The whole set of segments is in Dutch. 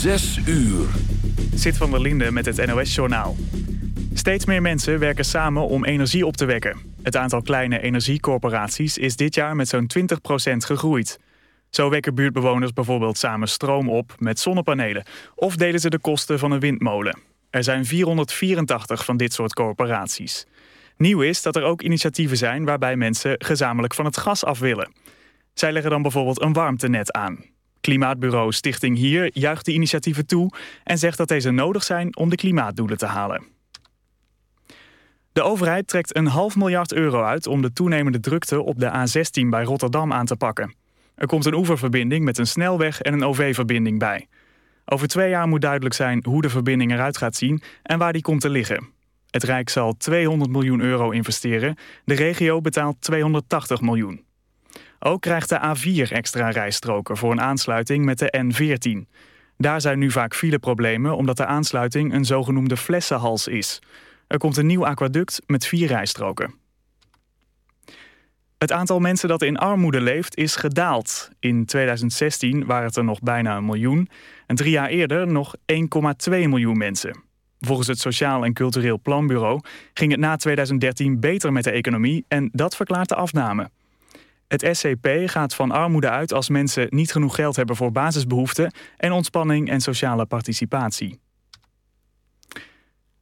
Zes uur. Zit van der Linde met het NOS-journaal. Steeds meer mensen werken samen om energie op te wekken. Het aantal kleine energiecorporaties is dit jaar met zo'n 20% gegroeid. Zo wekken buurtbewoners bijvoorbeeld samen stroom op met zonnepanelen... of delen ze de kosten van een windmolen. Er zijn 484 van dit soort corporaties. Nieuw is dat er ook initiatieven zijn waarbij mensen gezamenlijk van het gas af willen. Zij leggen dan bijvoorbeeld een warmtenet aan. Klimaatbureau Stichting Hier juicht de initiatieven toe en zegt dat deze nodig zijn om de klimaatdoelen te halen. De overheid trekt een half miljard euro uit om de toenemende drukte op de A16 bij Rotterdam aan te pakken. Er komt een oeververbinding met een snelweg en een OV-verbinding bij. Over twee jaar moet duidelijk zijn hoe de verbinding eruit gaat zien en waar die komt te liggen. Het Rijk zal 200 miljoen euro investeren, de regio betaalt 280 miljoen. Ook krijgt de A4 extra rijstroken voor een aansluiting met de N14. Daar zijn nu vaak fileproblemen omdat de aansluiting een zogenoemde flessenhals is. Er komt een nieuw aquaduct met vier rijstroken. Het aantal mensen dat in armoede leeft is gedaald. In 2016 waren het er nog bijna een miljoen en drie jaar eerder nog 1,2 miljoen mensen. Volgens het Sociaal en Cultureel Planbureau ging het na 2013 beter met de economie en dat verklaart de afname. Het SCP gaat van armoede uit als mensen niet genoeg geld hebben voor basisbehoeften en ontspanning en sociale participatie.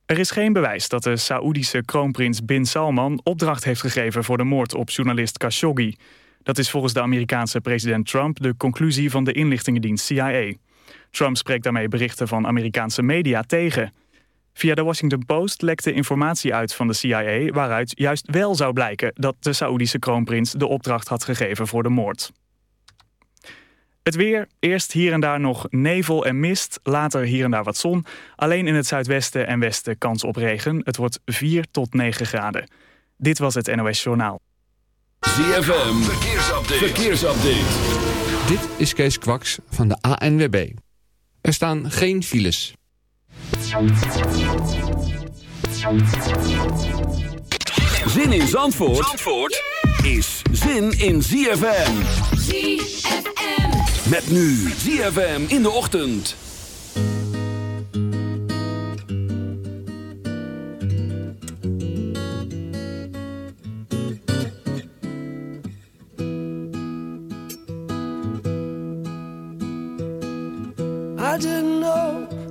Er is geen bewijs dat de Saoedische kroonprins Bin Salman opdracht heeft gegeven voor de moord op journalist Khashoggi. Dat is volgens de Amerikaanse president Trump de conclusie van de inlichtingendienst CIA. Trump spreekt daarmee berichten van Amerikaanse media tegen. Via de Washington Post lekte informatie uit van de CIA... waaruit juist wel zou blijken dat de Saoedische kroonprins... de opdracht had gegeven voor de moord. Het weer, eerst hier en daar nog nevel en mist, later hier en daar wat zon. Alleen in het zuidwesten en westen kans op regen. Het wordt 4 tot 9 graden. Dit was het NOS Journaal. ZFM, verkeersupdate. verkeersupdate. Dit is Kees Kwaks van de ANWB. Er staan geen files. Zin in Zandvoort, Zandvoort is zin in ZFM. ZFM. Met nu ZFM in de ochtend. I didn't know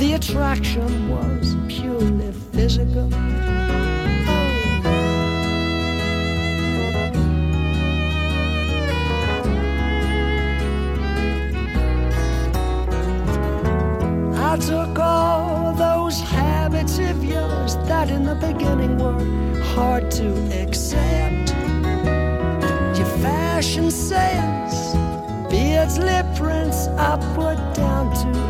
the attraction was purely physical. I took all those habits of yours that in the beginning were hard to accept. Your fashion sense, beards, lip prints, put down to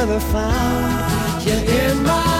ever found. You're in my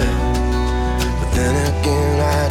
looking I.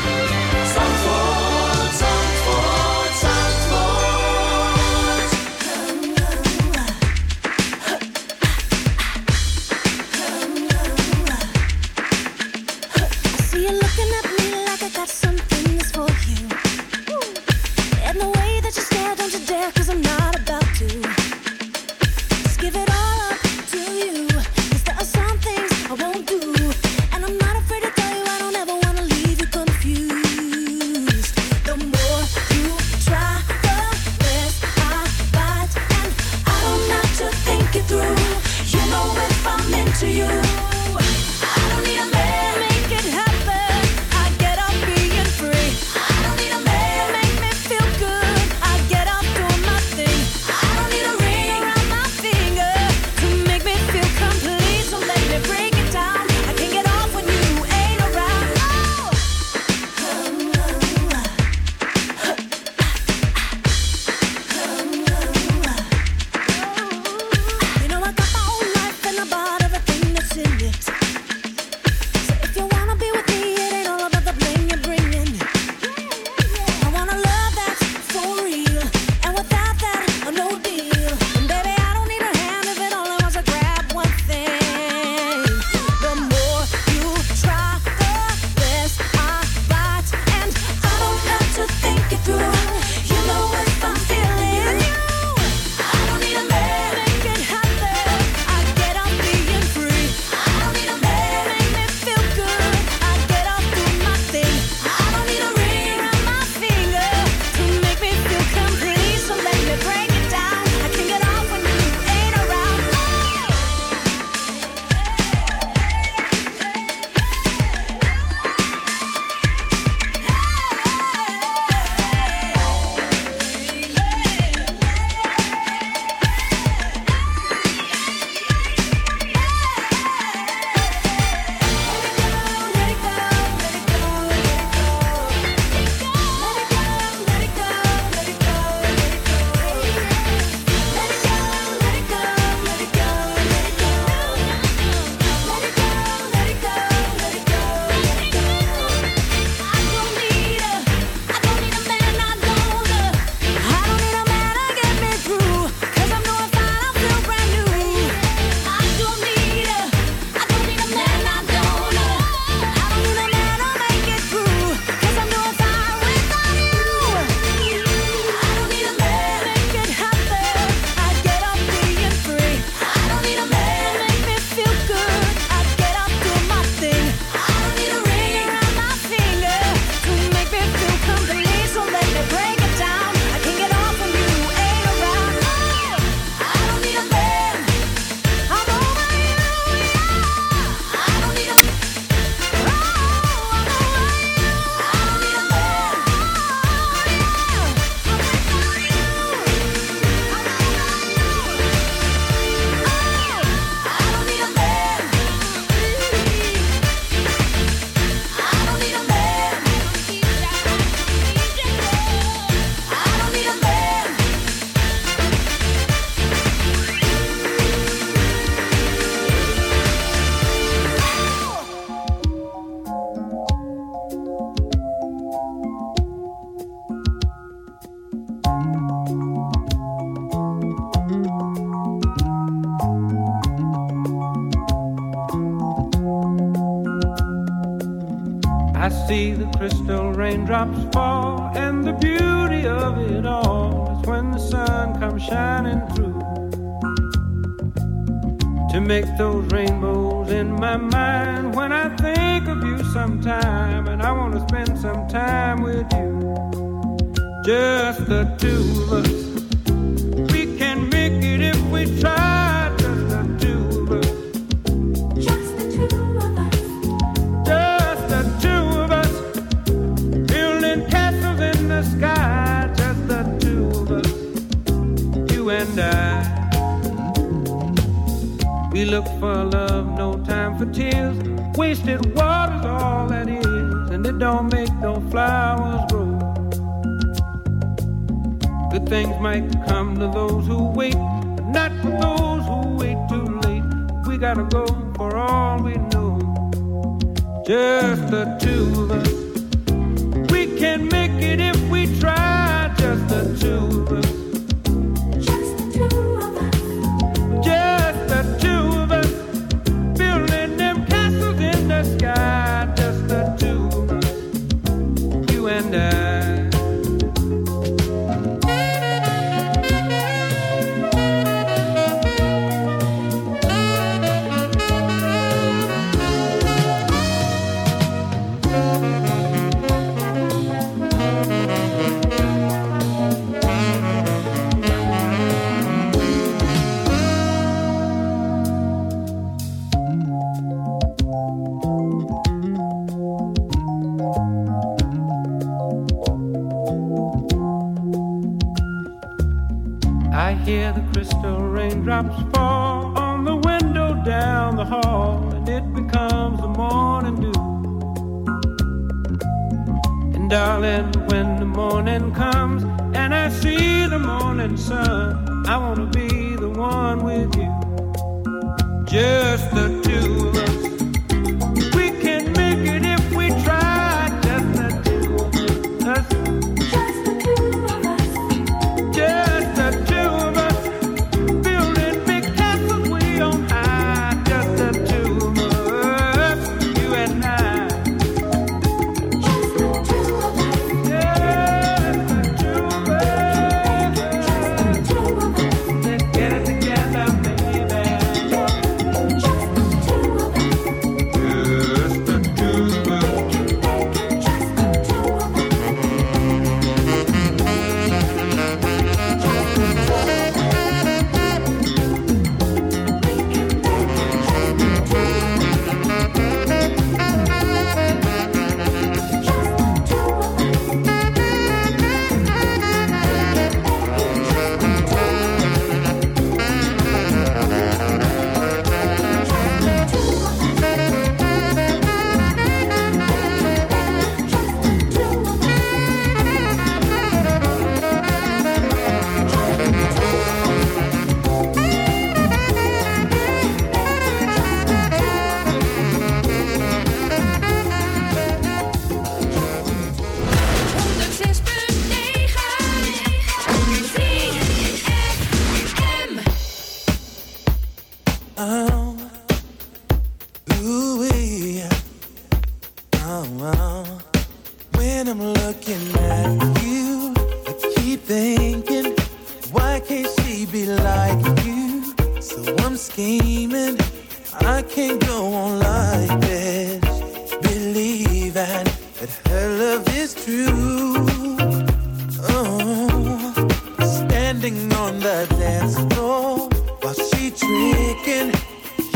she.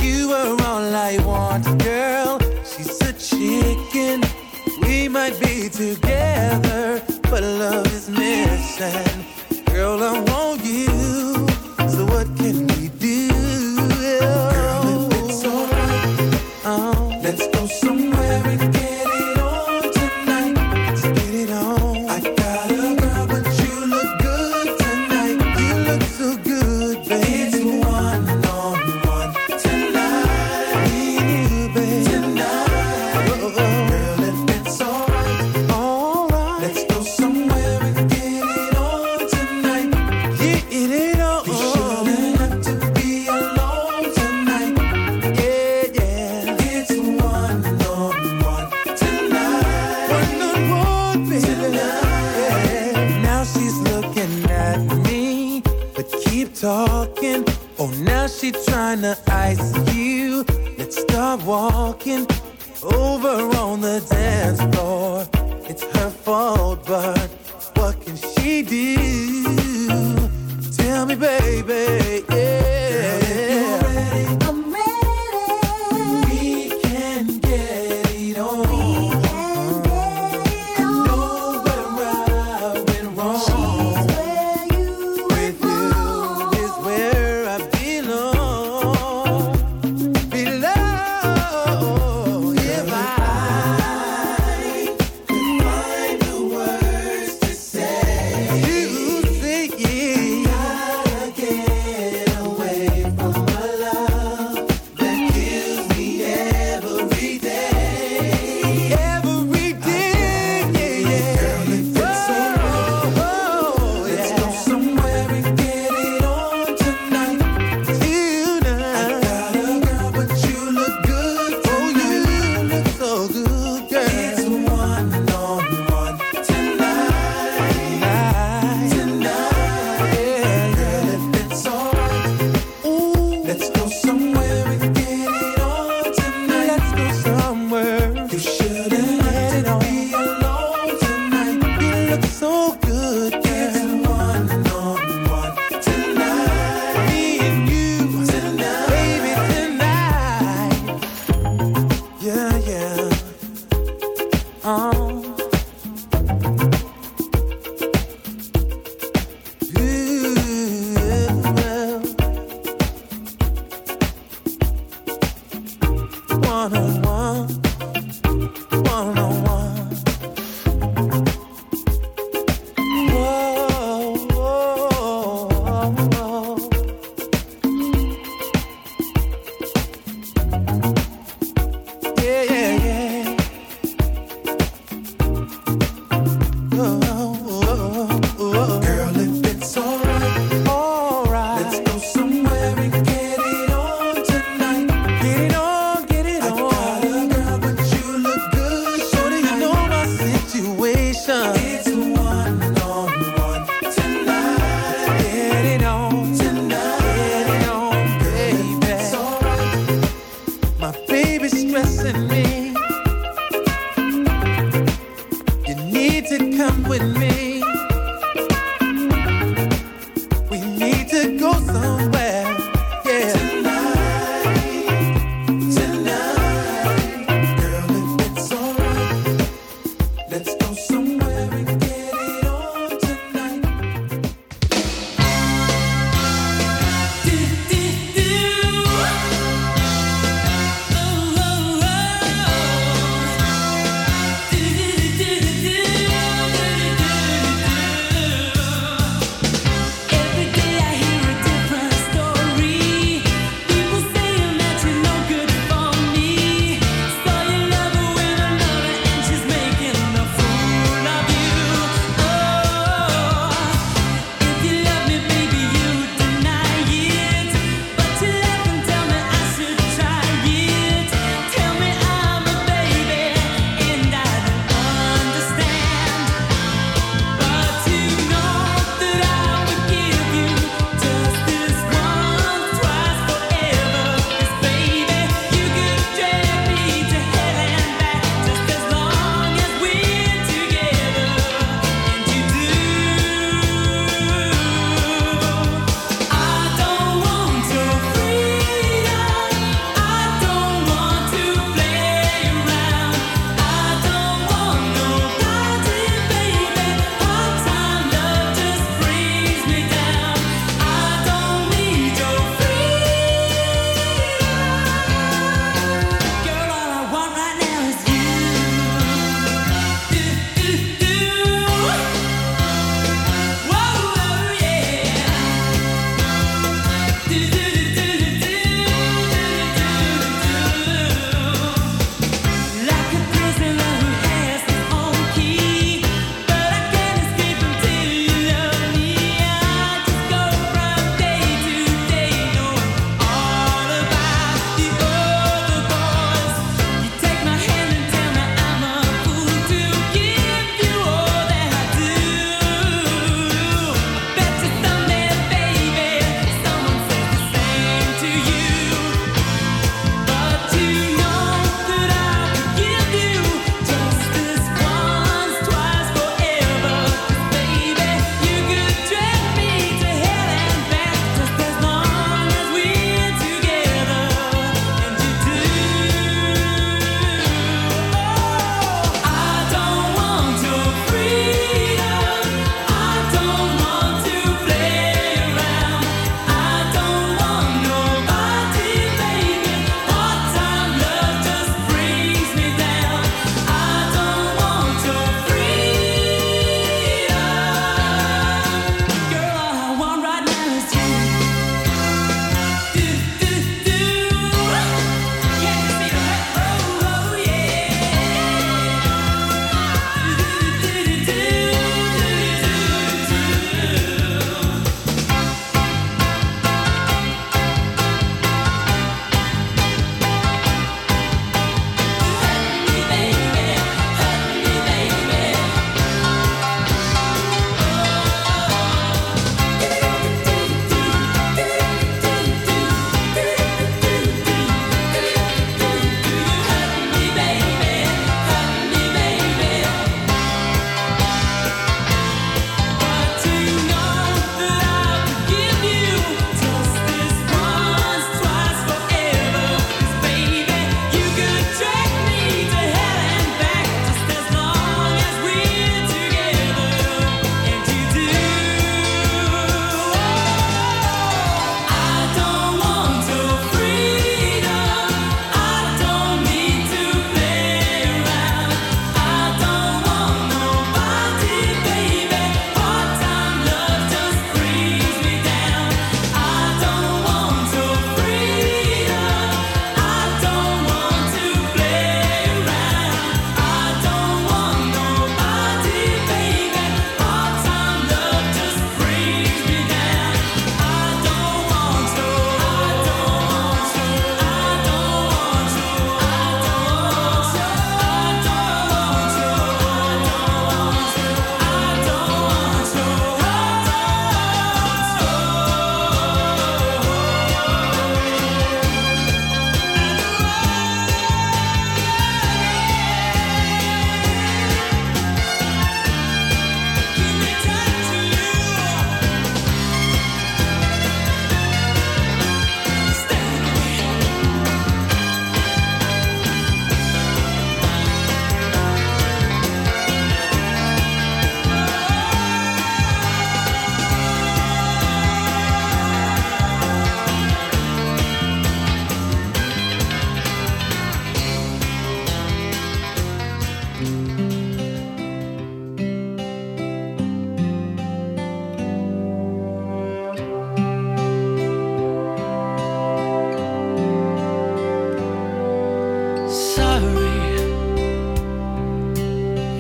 You were all I wanted, girl. She's a chicken. We might be together, but love is missing. Girl, I want you.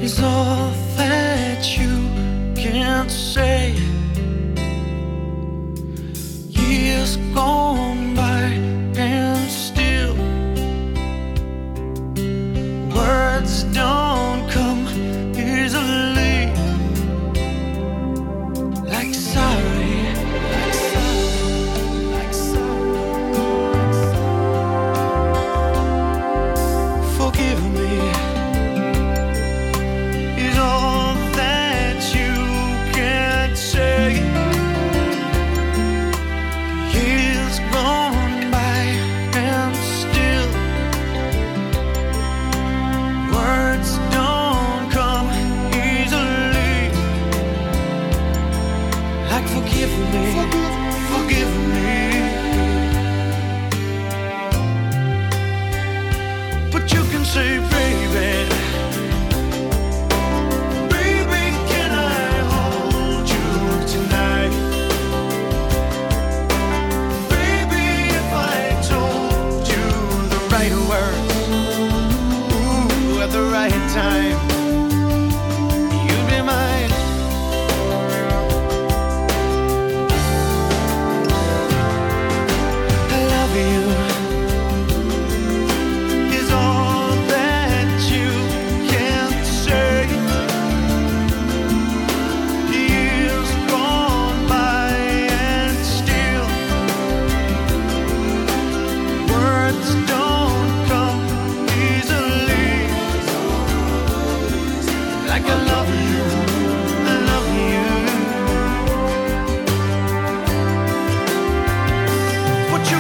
is all that you can say. Years gone.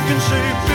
can say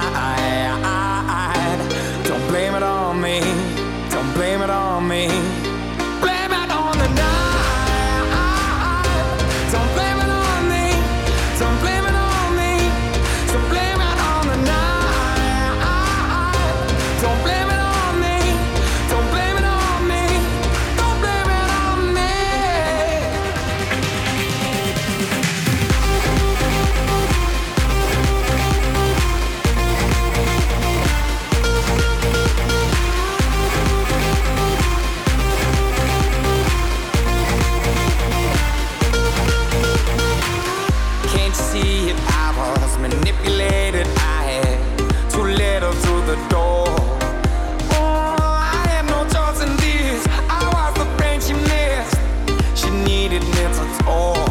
it's all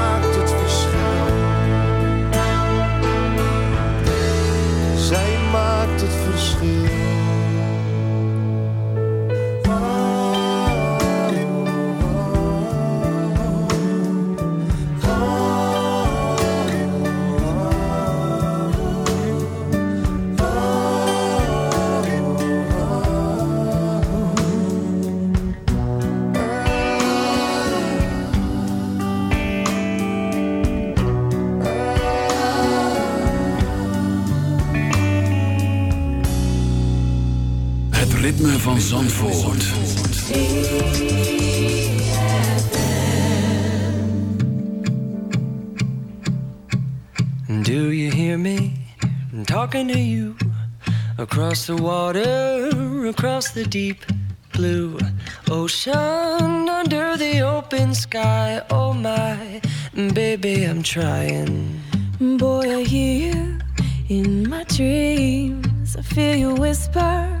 ritme van Zandvoort. Do you hear me I'm talking to you across the water, across the deep blue ocean, under the open sky? Oh my, baby, I'm trying. Boy, I hear you in my dreams. I feel you whisper